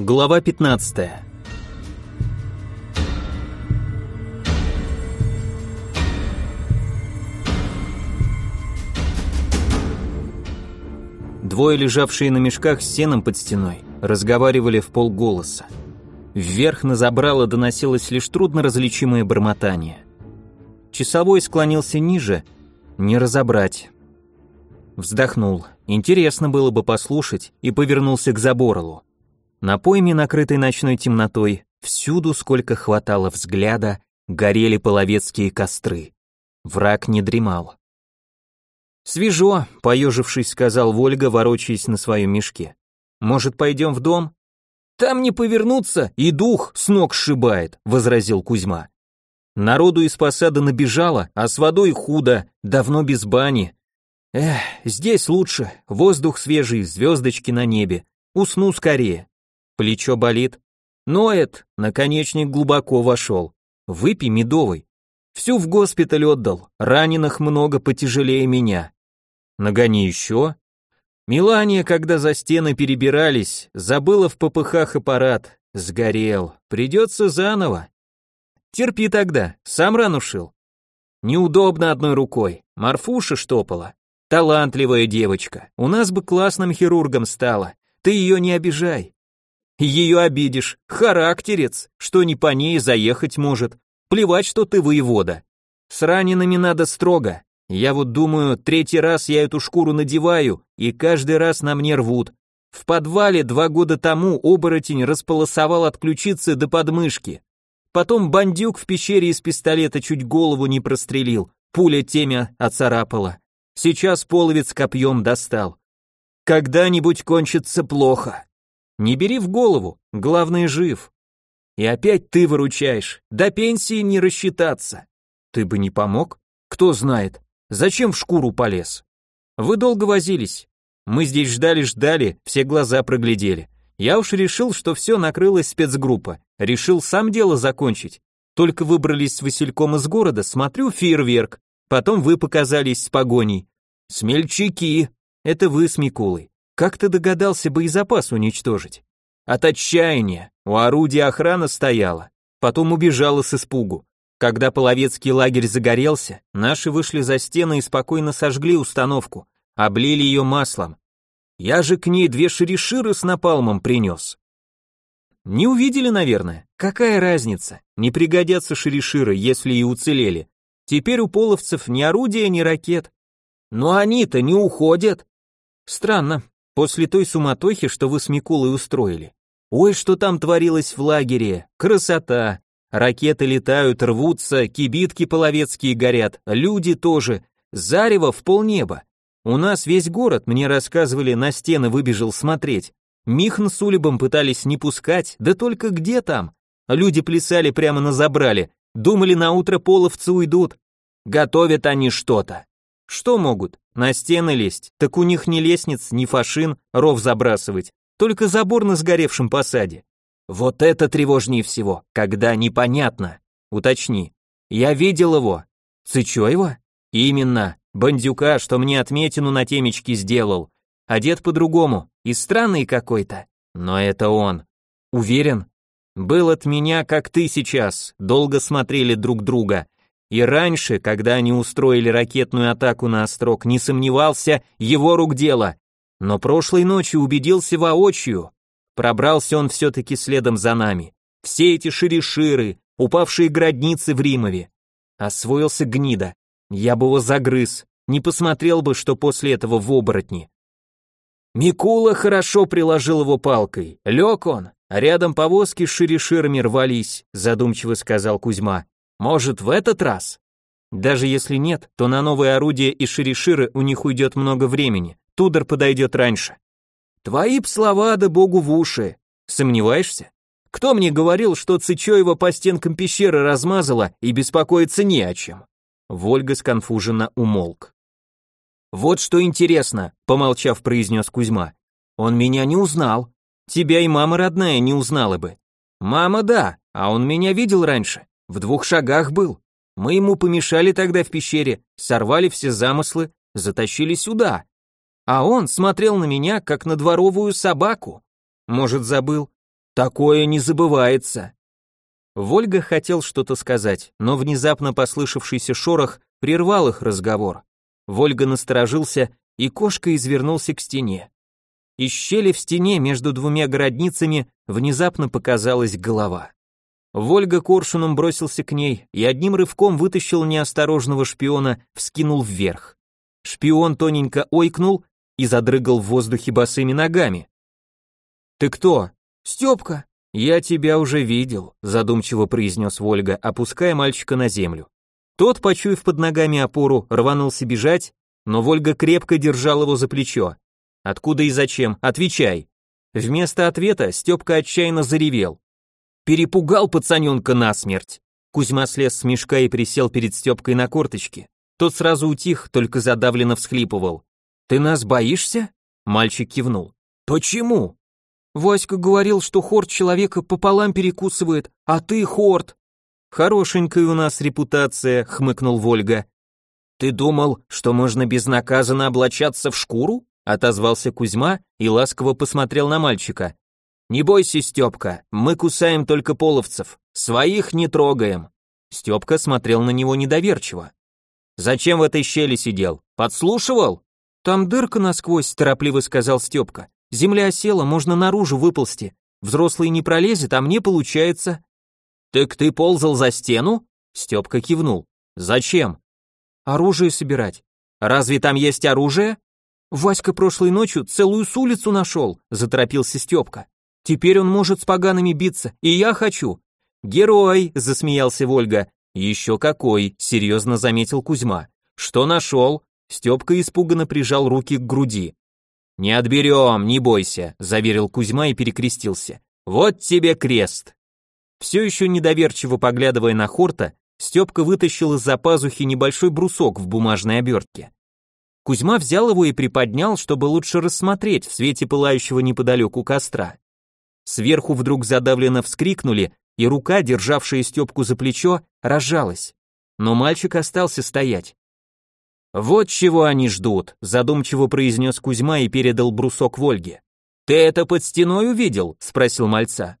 Глава 15. Двое, лежавшие на мешках с сеном под стеной, разговаривали в полголоса. Вверх на забрало доносилось лишь трудно различимое бормотание. Часовой склонился ниже, не разобрать. Вздохнул. Интересно было бы послушать и повернулся к Заборлу. На пойме, накрытой ночной темнотой, всюду, сколько хватало взгляда, горели половецкие костры. Враг не дремал. «Свежо», — поежившись, сказал Вольга, ворочаясь на своем мешке. «Может, пойдем в дом?» «Там не повернуться, и дух с ног сшибает», — возразил Кузьма. Народу из посада набежало, а с водой худо, давно без бани. Эх, здесь лучше, воздух свежий, звездочки на небе. Усну скорее. Плечо болит. Ноет, наконечник глубоко вошел. Выпей медовый. Всю в госпиталь отдал, раненых много потяжелее меня. Нагони еще. Милания, когда за стены перебирались, забыла в попыхах аппарат, сгорел, придется заново. Терпи тогда, сам рану шил. Неудобно одной рукой, Марфуша штопала. Талантливая девочка, у нас бы классным хирургом стала, ты ее не обижай. Ее обидишь, характерец, что не по ней заехать может. Плевать, что ты воевода. С ранеными надо строго. Я вот думаю, третий раз я эту шкуру надеваю, и каждый раз на мне рвут. В подвале два года тому оборотень располосовал от ключицы до подмышки. Потом бандюк в пещере из пистолета чуть голову не прострелил, пуля темя оцарапала. Сейчас половец копьем достал. Когда-нибудь кончится плохо. Не бери в голову, главное жив. И опять ты выручаешь, до пенсии не рассчитаться. Ты бы не помог? Кто знает. Зачем в шкуру полез? Вы долго возились. Мы здесь ждали-ждали, все глаза проглядели. Я уж решил, что все накрылась спецгруппа. Решил сам дело закончить. Только выбрались с Васильком из города, смотрю фейерверк. Потом вы показались с погоней. Смельчаки. Это вы с Микулой. Как ты догадался боезапас уничтожить? От отчаяния. У орудия охрана стояла. Потом убежала с испугу. Когда половецкий лагерь загорелся, наши вышли за стены и спокойно сожгли установку, облили ее маслом. Я же к ней две шериширы с напалмом принес. Не увидели, наверное. Какая разница? Не пригодятся шериширы, если и уцелели. Теперь у половцев ни орудия, ни ракет. Но они-то не уходят. Странно, После той суматохи, что вы с Микулой устроили. Ой, что там творилось в лагере. Красота. Ракеты летают, рвутся, кибитки половецкие горят, люди тоже. Зарево в полнеба. У нас весь город, мне рассказывали, на стены выбежал смотреть. Михн с Улибом пытались не пускать, да только где там? Люди плясали прямо на забрале, думали на утро половцы уйдут. Готовят они что-то. Что могут? На стены лезть? Так у них ни лестниц, ни фашин, ров забрасывать, только забор на сгоревшем посаде. Вот это тревожнее всего, когда непонятно. Уточни. Я видел его. Цычоева? Именно. Бандюка, что мне отметину на темечке сделал. Одет по-другому и странный какой-то. Но это он. Уверен? Был от меня, как ты сейчас. Долго смотрели друг друга. И раньше, когда они устроили ракетную атаку на Острог, не сомневался, его рук дело. Но прошлой ночью убедился воочию. Пробрался он все-таки следом за нами. Все эти шире-ширы, упавшие градницы в Римове. Освоился гнида. Я бы его загрыз, не посмотрел бы, что после этого в оборотни. Микула хорошо приложил его палкой. Лег он, а рядом повозки с шире-ширами рвались, задумчиво сказал Кузьма. Может, в этот раз? Даже если нет, то на новое орудие и шириширы у них уйдет много времени. Тудор подойдет раньше. Твои б слова да богу в уши. Сомневаешься? Кто мне говорил, что Цычоева по стенкам пещеры размазала и беспокоиться не о чем? Вольга сконфуженно умолк. Вот что интересно, помолчав, произнес Кузьма. Он меня не узнал. Тебя и мама родная не узнала бы. Мама да, а он меня видел раньше. В двух шагах был. Мы ему помешали тогда в пещере, сорвали все замыслы, затащили сюда. А он смотрел на меня, как на дворовую собаку. Может, забыл? Такое не забывается. Вольга хотел что-то сказать, но внезапно послышавшийся шорох прервал их разговор. Вольга насторожился, и кошка извернулся к стене. Из щели в стене между двумя городницами внезапно показалась голова. Вольга коршуном бросился к ней и одним рывком вытащил неосторожного шпиона, вскинул вверх. Шпион тоненько ойкнул и задрыгал в воздухе босыми ногами. «Ты кто?» «Степка!» «Я тебя уже видел», задумчиво произнес Вольга, опуская мальчика на землю. Тот, почуяв под ногами опору, рванулся бежать, но Вольга крепко держал его за плечо. «Откуда и зачем? Отвечай!» Вместо ответа Степка отчаянно заревел. Перепугал пацаненка насмерть. Кузьма слез с мешка и присел перед Степкой на корточки. Тот сразу утих, только задавленно всхлипывал. «Ты нас боишься?» Мальчик кивнул. «Почему?» «Васька говорил, что хорт человека пополам перекусывает, а ты хорт». «Хорошенькая у нас репутация», — хмыкнул Вольга. «Ты думал, что можно безнаказанно облачаться в шкуру?» — отозвался Кузьма и ласково посмотрел на мальчика. «Не бойся, Степка, мы кусаем только половцев, своих не трогаем». Степка смотрел на него недоверчиво. «Зачем в этой щели сидел? Подслушивал?» «Там дырка насквозь», — торопливо сказал Степка. «Земля осела, можно наружу выползти. Взрослый не пролезет, а мне получается». «Так ты ползал за стену?» Степка кивнул. «Зачем?» «Оружие собирать». «Разве там есть оружие?» «Васька прошлой ночью целую с улицу нашел», — заторопился Степка. Теперь он может с погаными биться, и я хочу. Герой, засмеялся Вольга. Еще какой, серьезно заметил Кузьма. Что нашел? Степка испуганно прижал руки к груди. Не отберем, не бойся, заверил Кузьма и перекрестился. Вот тебе крест. Все еще недоверчиво поглядывая на Хорта, Степка вытащил из-за пазухи небольшой брусок в бумажной обертке. Кузьма взял его и приподнял, чтобы лучше рассмотреть в свете пылающего неподалеку костра. Сверху вдруг задавленно вскрикнули, и рука, державшая Степку за плечо, разжалась. Но мальчик остался стоять. «Вот чего они ждут», — задумчиво произнес Кузьма и передал брусок Вольге. «Ты это под стеной увидел?» — спросил мальца.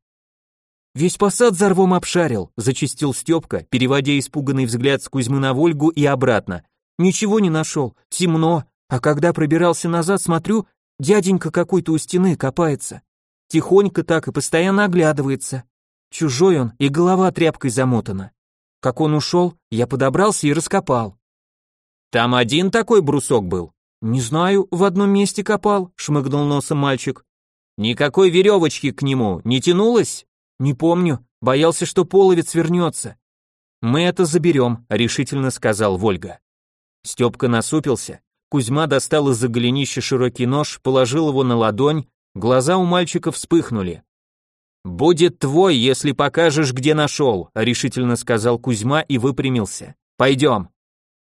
«Весь посад за рвом обшарил», — зачистил Степка, переводя испуганный взгляд с Кузьмы на Вольгу и обратно. «Ничего не нашел, темно, а когда пробирался назад, смотрю, дяденька какой-то у стены копается. Тихонько так и постоянно оглядывается. Чужой он, и голова тряпкой замотана. Как он ушел, я подобрался и раскопал. Там один такой брусок был? Не знаю, в одном месте копал, шмыгнул носом мальчик. Никакой веревочки к нему не тянулось? Не помню, боялся, что половец вернется. Мы это заберем, решительно сказал Вольга. Степка насупился. Кузьма достал из-за широкий нож, положил его на ладонь, Глаза у мальчика вспыхнули. «Будет твой, если покажешь, где нашел», — решительно сказал Кузьма и выпрямился. «Пойдем».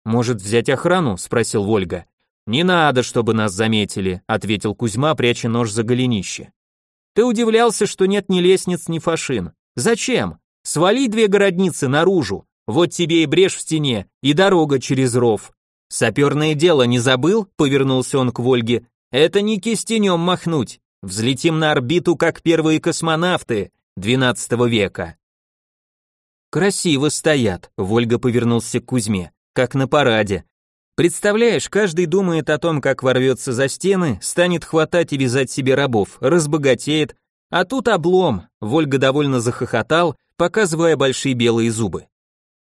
«Может, взять охрану?» — спросил Вольга. «Не надо, чтобы нас заметили», — ответил Кузьма, пряча нож за голенище. «Ты удивлялся, что нет ни лестниц, ни фашин. Зачем? Свали две городницы наружу. Вот тебе и брешь в стене, и дорога через ров. Саперное дело не забыл?» — повернулся он к Вольге. «Это не кистенем махнуть. Взлетим на орбиту, как первые космонавты XII века. Красиво стоят, Вольга повернулся к Кузьме, как на параде. Представляешь, каждый думает о том, как ворвется за стены, станет хватать и вязать себе рабов, разбогатеет, а тут облом. Вольга довольно захохотал, показывая большие белые зубы.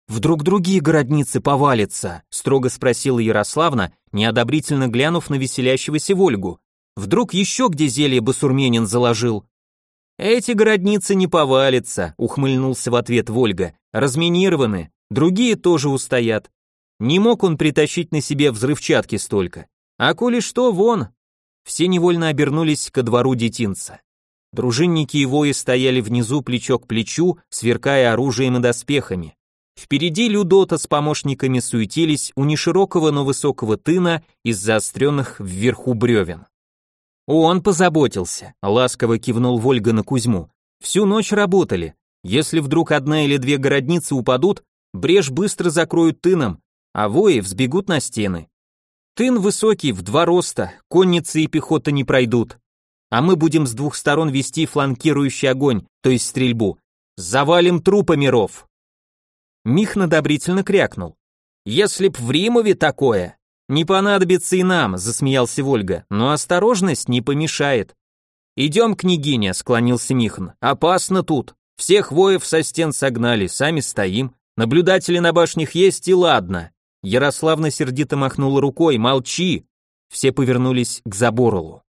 «Вдруг другие городницы повалятся?» — строго спросила Ярославна, неодобрительно глянув на веселящегося Вольгу. Вдруг еще где зелье басурменин заложил? Эти городницы не повалятся, ухмыльнулся в ответ Вольга. Разминированы, другие тоже устоят. Не мог он притащить на себе взрывчатки столько. А коли что, вон. Все невольно обернулись ко двору детинца. Дружинники и вои стояли внизу плечо к плечу, сверкая оружием и доспехами. Впереди Людота с помощниками суетились у неширокого, но высокого тына из заостренных вверху бревен. Он позаботился, ласково кивнул Вольга на Кузьму. Всю ночь работали. Если вдруг одна или две городницы упадут, брешь быстро закроют тыном, а вои взбегут на стены. Тын высокий, в два роста, конницы и пехота не пройдут. а мы будем с двух сторон вести фланкирующий огонь, то есть стрельбу. Завалим трупы миров. Мих надобрительно крякнул. Если б в Римове такое, не понадобится и нам, засмеялся Вольга, но осторожность не помешает. Идем, княгиня, склонился Михан. Опасно тут. Всех воев со стен согнали, сами стоим. Наблюдатели на башнях есть и ладно. Ярославна сердито махнула рукой. Молчи. Все повернулись к заборолу.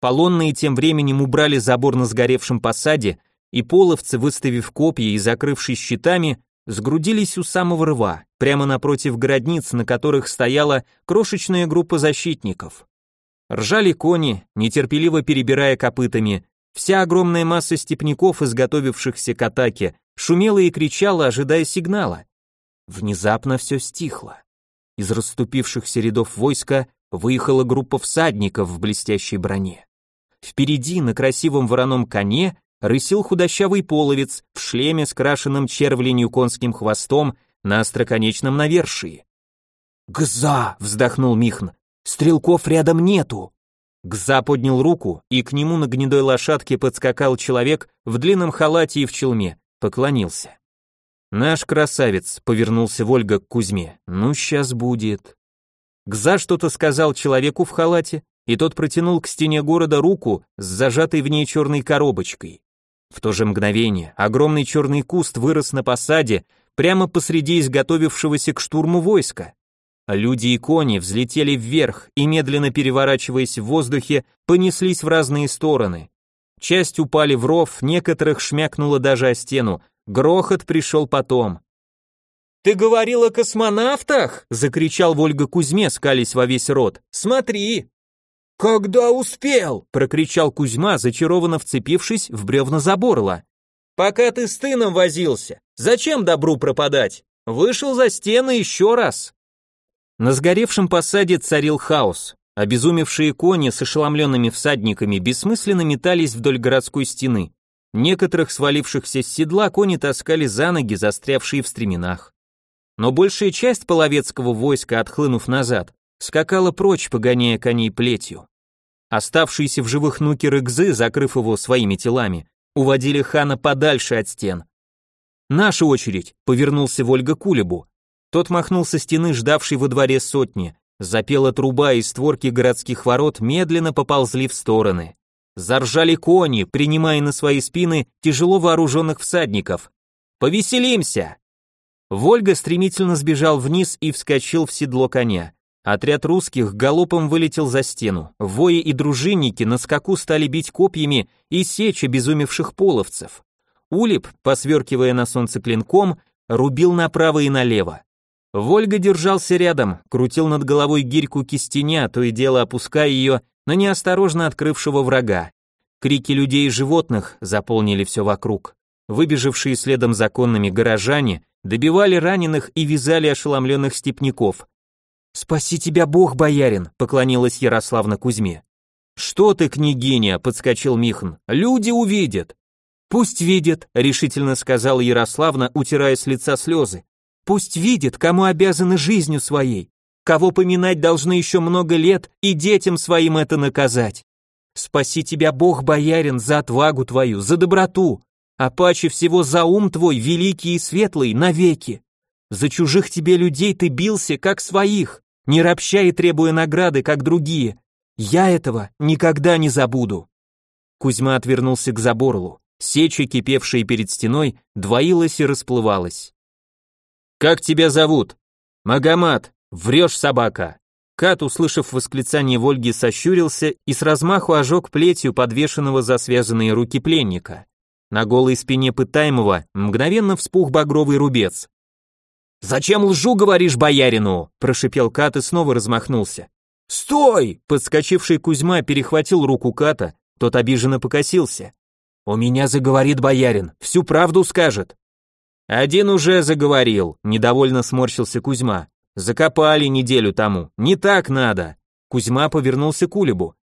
Полонные тем временем убрали забор на сгоревшем посаде, и половцы, выставив копья и закрывшись щитами, сгрудились у самого рва, прямо напротив городниц, на которых стояла крошечная группа защитников. Ржали кони, нетерпеливо перебирая копытами, вся огромная масса степняков, изготовившихся к атаке, шумела и кричала, ожидая сигнала. Внезапно все стихло. Из расступившихся рядов войска выехала группа всадников в блестящей броне. Впереди, на красивом вороном коне, рысил худощавый половец в шлеме с крашенным червленью конским хвостом на остроконечном навершии. «Гза!» — вздохнул Михн. «Стрелков рядом нету!» Гза поднял руку, и к нему на гнедой лошадке подскакал человек в длинном халате и в челме, поклонился. «Наш красавец», — повернулся Вольга к Кузьме. «Ну, сейчас будет». Гза что-то сказал человеку в халате, и тот протянул к стене города руку с зажатой в ней черной коробочкой. В то же мгновение огромный черный куст вырос на посаде прямо посреди изготовившегося к штурму войска. Люди и кони взлетели вверх и, медленно переворачиваясь в воздухе, понеслись в разные стороны. Часть упали в ров, некоторых шмякнуло даже о стену, грохот пришел потом. «Ты говорил о космонавтах?» — закричал Вольга Кузьме, скались во весь рот. «Смотри!» «Когда успел?» — прокричал Кузьма, зачарованно вцепившись в бревна заборла. «Пока ты с тыном возился. Зачем добру пропадать? Вышел за стены еще раз». На сгоревшем посаде царил хаос. Обезумевшие кони с ошеломленными всадниками бессмысленно метались вдоль городской стены. Некоторых свалившихся с седла кони таскали за ноги, застрявшие в стременах. Но большая часть половецкого войска, отхлынув назад, скакала прочь, погоняя коней плетью. Оставшиеся в живых нукеры Гзы, закрыв его своими телами, уводили хана подальше от стен. «Наша очередь», — повернулся Вольга к Улебу. Тот махнул со стены, ждавшей во дворе сотни. Запела труба, и створки городских ворот медленно поползли в стороны. Заржали кони, принимая на свои спины тяжело вооруженных всадников. «Повеселимся!» Вольга стремительно сбежал вниз и вскочил в седло коня. Отряд русских галопом вылетел за стену. Вои и дружинники на скаку стали бить копьями и сечь обезумевших половцев. Улип, посверкивая на солнце клинком, рубил направо и налево. Вольга держался рядом, крутил над головой гирьку кистеня, то и дело опуская ее на неосторожно открывшего врага. Крики людей и животных заполнили все вокруг. Выбежавшие следом законными горожане добивали раненых и вязали ошеломленных степняков. «Спаси тебя Бог, боярин!» — поклонилась Ярославна Кузьме. «Что ты, княгиня?» — подскочил Михан. «Люди увидят!» «Пусть видят», — решительно сказала Ярославна, утирая с лица слезы. «Пусть видят, кому обязаны жизнью своей, кого поминать должны еще много лет и детям своим это наказать. Спаси тебя Бог, боярин, за отвагу твою, за доброту, а паче всего за ум твой, великий и светлый, навеки. За чужих тебе людей ты бился, как своих не ропща и требуя награды, как другие. Я этого никогда не забуду. Кузьма отвернулся к заборлу. Сеча, кипевшая перед стеной, двоилась и расплывалась. «Как тебя зовут?» «Магомат, врешь, собака!» Кат, услышав восклицание Вольги, сощурился и с размаху ожег плетью подвешенного за связанные руки пленника. На голой спине пытаемого мгновенно вспух багровый рубец. «Зачем лжу говоришь боярину?» – прошипел Кат и снова размахнулся. «Стой!» – подскочивший Кузьма перехватил руку Ката, тот обиженно покосился. «У меня заговорит боярин, всю правду скажет». «Один уже заговорил», – недовольно сморщился Кузьма. «Закопали неделю тому, не так надо». Кузьма повернулся к Улебу.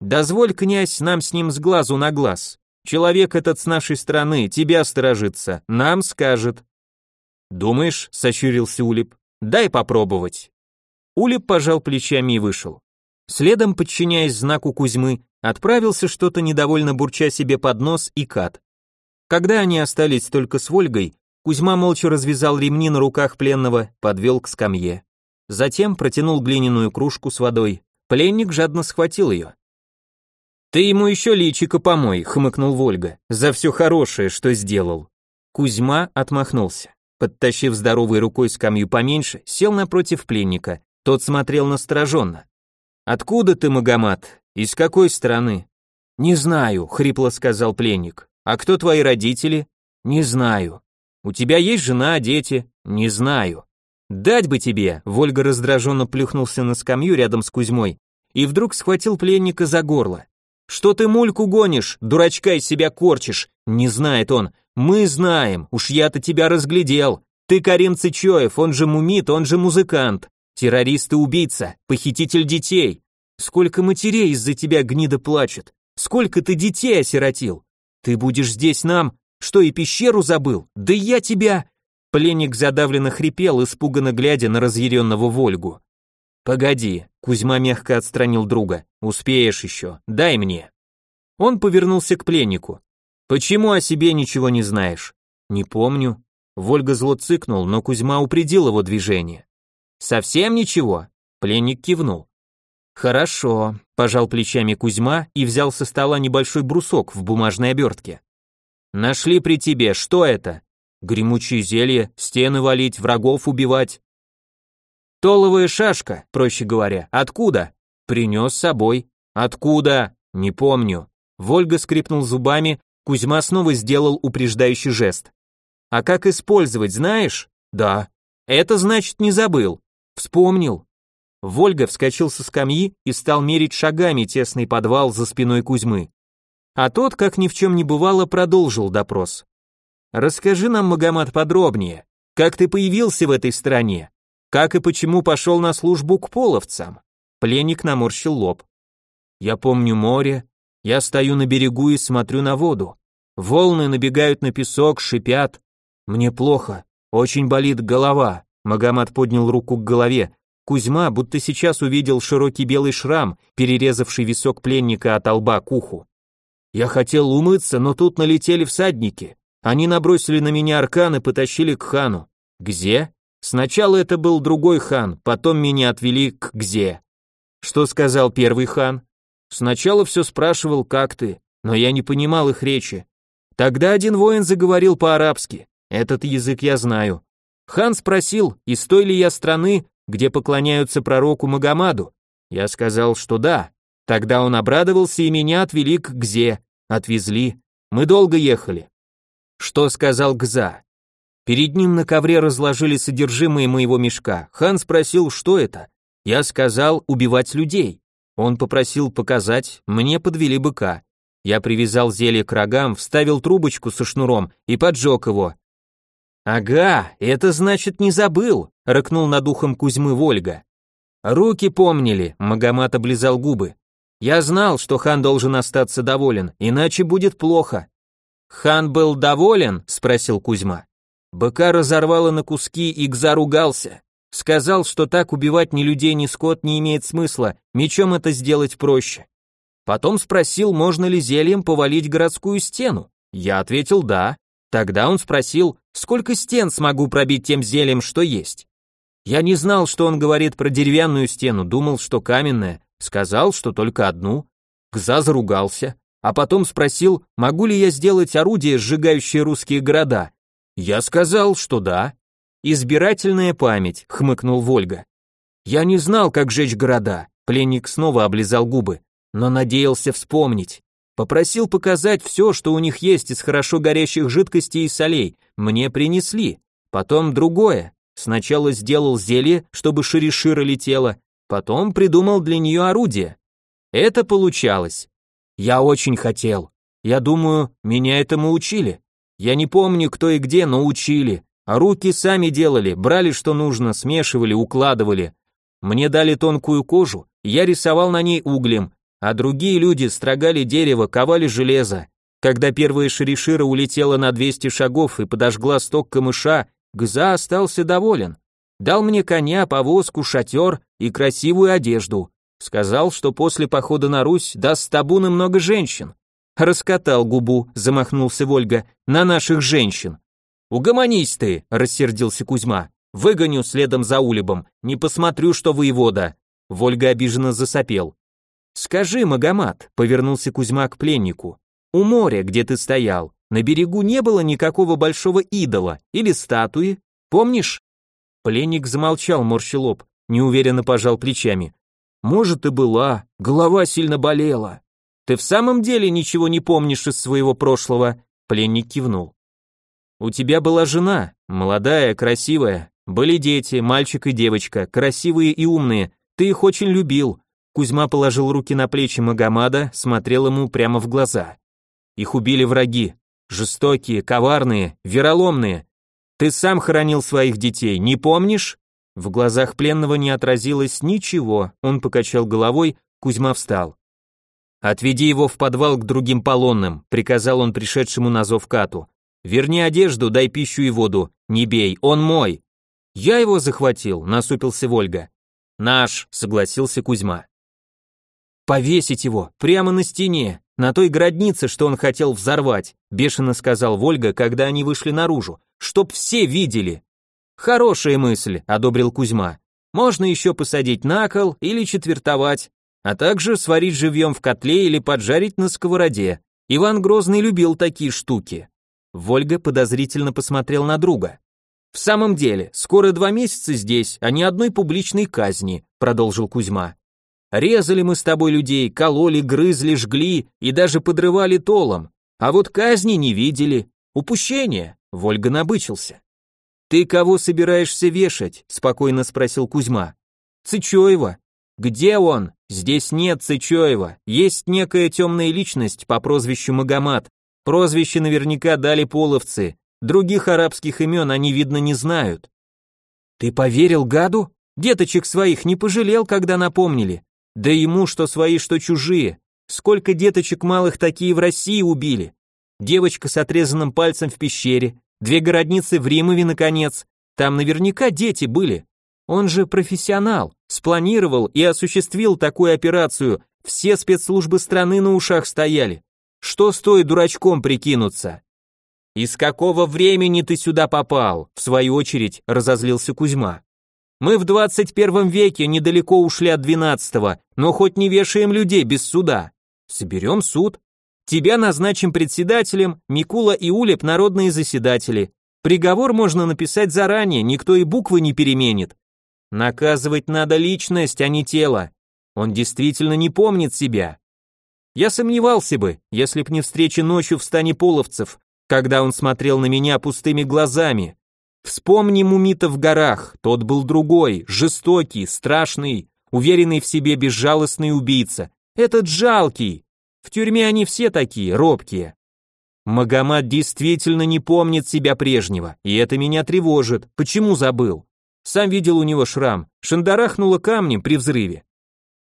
«Дозволь, князь, нам с ним с глазу на глаз. Человек этот с нашей стороны, тебя сторожится, нам скажет». «Думаешь?» — сощурился Улип. «Дай попробовать». Улип пожал плечами и вышел. Следом, подчиняясь знаку Кузьмы, Отправился что-то недовольно бурча себе под нос и кат. Когда они остались только с Вольгой, Кузьма молча развязал ремни на руках пленного, подвел к скамье. Затем протянул глиняную кружку с водой. Пленник жадно схватил ее. «Ты ему еще личико помой», — хмыкнул Вольга, — «за все хорошее, что сделал». Кузьма отмахнулся. Подтащив здоровой рукой скамью поменьше, сел напротив пленника. Тот смотрел настороженно. «Откуда ты, Магомат? Из какой страны?» «Не знаю», — хрипло сказал пленник. «А кто твои родители?» «Не знаю». «У тебя есть жена, дети?» «Не знаю». «Дать бы тебе!» — Вольга раздраженно плюхнулся на скамью рядом с Кузьмой и вдруг схватил пленника за горло. «Что ты мульку гонишь, дурачка из себя корчишь?» Не знает он. «Мы знаем, уж я-то тебя разглядел. Ты Карим Цычоев, он же мумит, он же музыкант. Террорист и убийца, похититель детей. Сколько матерей из-за тебя гнида плачет. Сколько ты детей осиротил. Ты будешь здесь нам, что и пещеру забыл? Да я тебя...» Пленник задавленно хрипел, испуганно глядя на разъяренного Вольгу. «Погоди», — Кузьма мягко отстранил друга, — «успеешь еще, дай мне». Он повернулся к пленнику. «Почему о себе ничего не знаешь?» «Не помню». Вольга зло цыкнул, но Кузьма упредил его движение. «Совсем ничего?» Пленник кивнул. «Хорошо», — пожал плечами Кузьма и взял со стола небольшой брусок в бумажной обертке. «Нашли при тебе, что это?» «Гремучие зелья, стены валить, врагов убивать». Толовая шашка, проще говоря. Откуда? Принес с собой. Откуда? Не помню. Вольга скрипнул зубами, Кузьма снова сделал упреждающий жест. А как использовать, знаешь? Да. Это значит не забыл. Вспомнил. Вольга вскочил со скамьи и стал мерить шагами тесный подвал за спиной Кузьмы. А тот, как ни в чем не бывало, продолжил допрос. «Расскажи нам, Магомат, подробнее. Как ты появился в этой стране? Как и почему пошел на службу к половцам? Пленник наморщил лоб. Я помню море, я стою на берегу и смотрю на воду. Волны набегают на песок, шипят. Мне плохо, очень болит голова. Магомат поднял руку к голове. Кузьма будто сейчас увидел широкий белый шрам, перерезавший висок пленника от лба к уху. Я хотел умыться, но тут налетели всадники. Они набросили на меня аркан и потащили к хану. Где? Сначала это был другой хан, потом меня отвели к Гзе. Что сказал первый хан? Сначала все спрашивал, как ты, но я не понимал их речи. Тогда один воин заговорил по-арабски. Этот язык я знаю. Хан спросил, из той ли я страны, где поклоняются пророку Магомаду. Я сказал, что да. Тогда он обрадовался и меня отвели к Гзе. Отвезли. Мы долго ехали. Что сказал Гза? Перед ним на ковре разложили содержимое моего мешка. Хан спросил, что это. Я сказал, убивать людей. Он попросил показать, мне подвели быка. Я привязал зелье к рогам, вставил трубочку со шнуром и поджег его. «Ага, это значит не забыл», — рыкнул над ухом Кузьмы Вольга. «Руки помнили», — Магомат облизал губы. «Я знал, что хан должен остаться доволен, иначе будет плохо». «Хан был доволен?» — спросил Кузьма. Быка разорвало на куски, и Гза ругался. Сказал, что так убивать ни людей, ни скот не имеет смысла, мечом это сделать проще. Потом спросил, можно ли зельем повалить городскую стену. Я ответил «да». Тогда он спросил, сколько стен смогу пробить тем зельем, что есть. Я не знал, что он говорит про деревянную стену, думал, что каменная, сказал, что только одну. Гза заругался, а потом спросил, могу ли я сделать орудие, сжигающее русские города, я сказал, что да. Избирательная память, хмыкнул Вольга. Я не знал, как жечь города. Пленник снова облизал губы, но надеялся вспомнить. Попросил показать все, что у них есть из хорошо горящих жидкостей и солей. Мне принесли. Потом другое. Сначала сделал зелье, чтобы Шеришира летела, потом придумал для нее орудие. Это получалось. Я очень хотел. Я думаю, меня этому учили. Я не помню, кто и где, но учили. А руки сами делали, брали что нужно, смешивали, укладывали. Мне дали тонкую кожу, я рисовал на ней углем, а другие люди строгали дерево, ковали железо. Когда первая шеришира улетела на 200 шагов и подожгла сток камыша, Гза остался доволен. Дал мне коня, повозку, шатер и красивую одежду. Сказал, что после похода на Русь даст табуны много женщин. Раскатал губу, замахнулся Вольга, на наших женщин. «Угомонись ты», — рассердился Кузьма. «Выгоню следом за Улебом, не посмотрю, что воевода». Вольга обиженно засопел. «Скажи, Магомат», — повернулся Кузьма к пленнику, «у моря, где ты стоял, на берегу не было никакого большого идола или статуи, помнишь?» Пленник замолчал, морщил лоб, неуверенно пожал плечами. «Может, и была, голова сильно болела». «Ты в самом деле ничего не помнишь из своего прошлого?» Пленник кивнул. У тебя была жена, молодая, красивая, были дети, мальчик и девочка, красивые и умные, ты их очень любил. Кузьма положил руки на плечи Магомада, смотрел ему прямо в глаза. Их убили враги, жестокие, коварные, вероломные. Ты сам хоронил своих детей, не помнишь? В глазах пленного не отразилось ничего, он покачал головой, Кузьма встал. «Отведи его в подвал к другим полонным», приказал он пришедшему на зов Кату. Верни одежду, дай пищу и воду. Не бей, он мой. Я его захватил, насупился Вольга. Наш, согласился Кузьма. Повесить его прямо на стене, на той граднице, что он хотел взорвать, бешено сказал Вольга, когда они вышли наружу, чтоб все видели. Хорошая мысль, одобрил Кузьма. Можно еще посадить на кол или четвертовать, а также сварить живьем в котле или поджарить на сковороде. Иван Грозный любил такие штуки. Вольга подозрительно посмотрел на друга. В самом деле, скоро два месяца здесь, а ни одной публичной казни, продолжил Кузьма. Резали мы с тобой людей, кололи, грызли, жгли и даже подрывали толом, а вот казни не видели. Упущение, Вольга набычился. Ты кого собираешься вешать? спокойно спросил Кузьма. Цычоева. Где он? Здесь нет Цычоева. Есть некая темная личность по прозвищу Магомат, Прозвище наверняка дали половцы, других арабских имен они, видно, не знают. Ты поверил гаду? Деточек своих не пожалел, когда напомнили. Да ему, что свои, что чужие. Сколько деточек малых такие в России убили. Девочка с отрезанным пальцем в пещере, две городницы в Римове, наконец. Там наверняка дети были. Он же профессионал, спланировал и осуществил такую операцию, все спецслужбы страны на ушах стояли. Что стоит дурачком прикинуться? Из какого времени ты сюда попал? В свою очередь разозлился Кузьма. Мы в 21 веке недалеко ушли от 12-го, но хоть не вешаем людей без суда. Соберем суд. Тебя назначим председателем, Микула и Улеп народные заседатели. Приговор можно написать заранее, никто и буквы не переменит. Наказывать надо личность, а не тело. Он действительно не помнит себя. Я сомневался бы, если б не встреча ночью в стане половцев, когда он смотрел на меня пустыми глазами. Вспомни Мумита в горах, тот был другой, жестокий, страшный, уверенный в себе безжалостный убийца. Этот жалкий. В тюрьме они все такие, робкие. Магомад действительно не помнит себя прежнего, и это меня тревожит. Почему забыл? Сам видел у него шрам, шандарахнуло камнем при взрыве.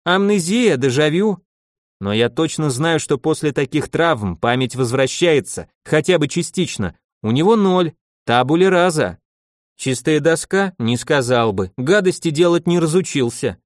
Амнезия, дежавю, но я точно знаю, что после таких травм память возвращается, хотя бы частично. У него ноль, табули раза. Чистая доска? Не сказал бы. Гадости делать не разучился.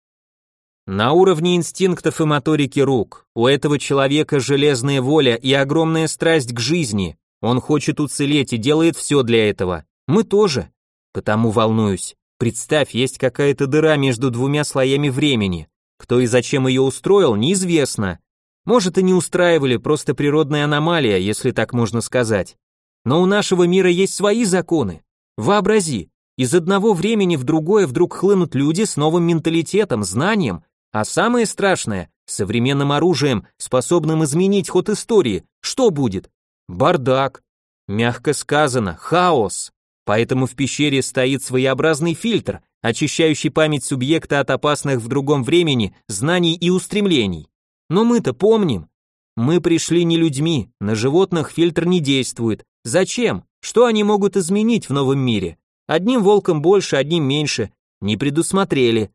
На уровне инстинктов и моторики рук. У этого человека железная воля и огромная страсть к жизни. Он хочет уцелеть и делает все для этого. Мы тоже. Потому волнуюсь. Представь, есть какая-то дыра между двумя слоями времени. Кто и зачем ее устроил, неизвестно. Может и не устраивали, просто природная аномалия, если так можно сказать. Но у нашего мира есть свои законы. Вообрази, из одного времени в другое вдруг хлынут люди с новым менталитетом, знанием, а самое страшное, современным оружием, способным изменить ход истории. Что будет? Бардак. Мягко сказано, хаос. Поэтому в пещере стоит своеобразный фильтр, очищающий память субъекта от опасных в другом времени знаний и устремлений. Но мы-то помним. Мы пришли не людьми, на животных фильтр не действует. Зачем? Что они могут изменить в новом мире? Одним волком больше, одним меньше. Не предусмотрели.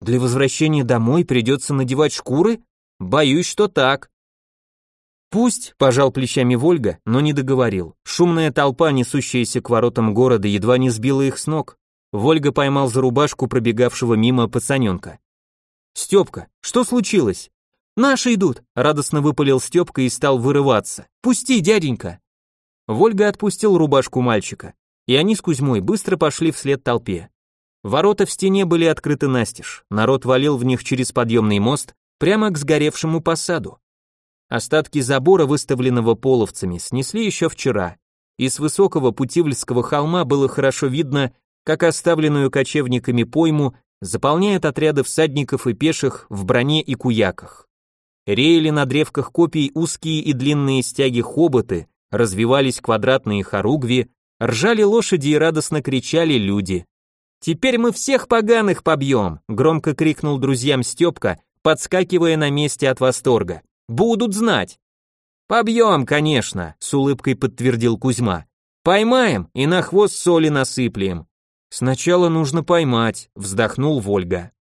Для возвращения домой придется надевать шкуры? Боюсь, что так. Пусть, пожал плечами Вольга, но не договорил. Шумная толпа, несущаяся к воротам города, едва не сбила их с ног. Вольга поймал за рубашку пробегавшего мимо пацаненка. Степка, что случилось? Наши идут, радостно выпалил Степка и стал вырываться. Пусти, дяденька. Вольга отпустил рубашку мальчика, и они с Кузьмой быстро пошли вслед толпе. Ворота в стене были открыты настежь, народ валил в них через подъемный мост прямо к сгоревшему посаду. Остатки забора, выставленного половцами, снесли еще вчера, и с высокого Путивльского холма было хорошо видно, как оставленную кочевниками пойму заполняют отряды всадников и пеших в броне и куяках. Реяли на древках копий узкие и длинные стяги-хоботы, развивались квадратные хоругви, ржали лошади и радостно кричали люди. «Теперь мы всех поганых побьем!» — громко крикнул друзьям Степка, подскакивая на месте от восторга. «Будут знать!» «Побьем, конечно», — с улыбкой подтвердил Кузьма. «Поймаем и на хвост соли насыплем». «Сначала нужно поймать», — вздохнул Вольга.